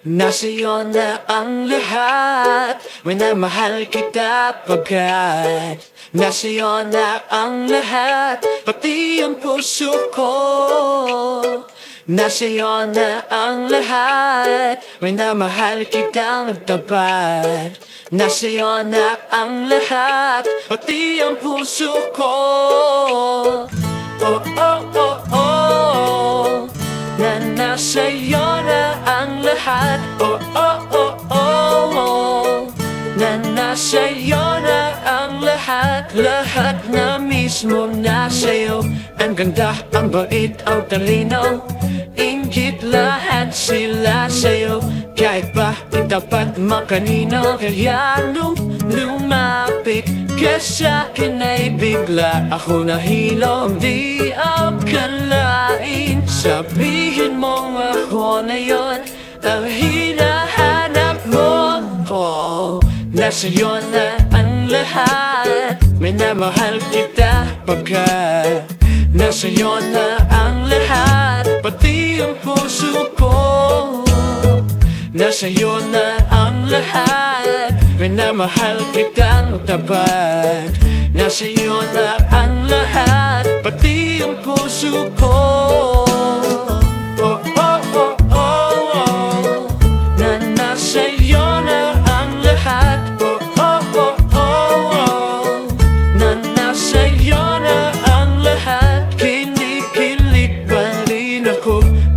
Nasa'yo na ang lahat. Minamahal kita pagkat Nasa'yo na ang lahat. Pati ang puso ko. Nasa'yo na ang lahat. Minamahal kitang tapat Nasa'yo na ang lahat. Pati ang puso ko. Oh, oh, oh lahat. Oh, oh, oh, oh, oh. Na nasa'yo na ang lahat. Lahat na mismo nasa'yo Ang ganda, ang bait, ang talino. Ingit lahat sila sa'yo. Kahit pa dapat makanino. Kaya nung lumapit ka sa'kin ay bigla Ako nahilo, di akalain Sabihin mo ako na yon Ang hinahanap mo oh, Nasa'yo na ang lahat. Minamahal kita pagkat Nasa'yo na ang lahat. Pati ang puso ko Nasa'yo na ang lahat. Minamahal kitang tapat Nasa'yo na ang lahat. Pati ang puso ko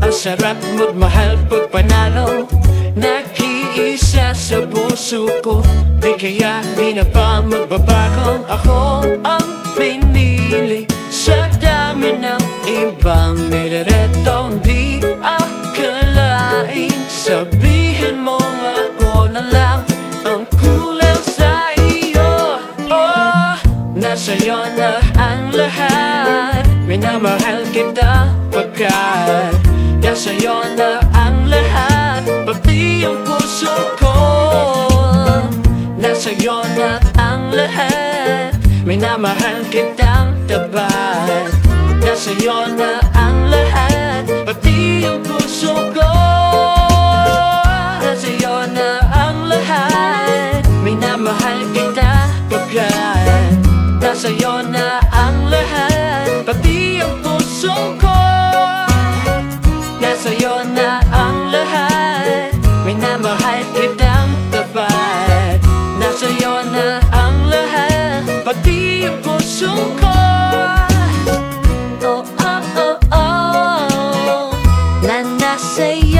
Ang sarap magmahal pag panalo. Nag-iisa sa puso ko Di kaya di na pa magbabago. Ako ang pinili Sa dami ng ibang nilaretong Di akalain Sabihin mo ako na lang Ang kulang sa iyo. Oh, nasa'yo na ang lahat. Minamahal kita pagkat Nasa'yo na ang lahat Pati ang puso ko. Nasa'yo na ang lahat Minamahal kitang tapat. Nasa'yo na ang lahat Pati ang puso ko. Nasa'yo na ang lahat Minamahal kita pagkat Nasa'yo na ang lahat Pati ang Nasa'yo na ang lahat. Minamahal kitang tapat. Nasa'yo na ang lahat. Pati ang puso ko. Oh, oh, oh, oh. Na nasa'yo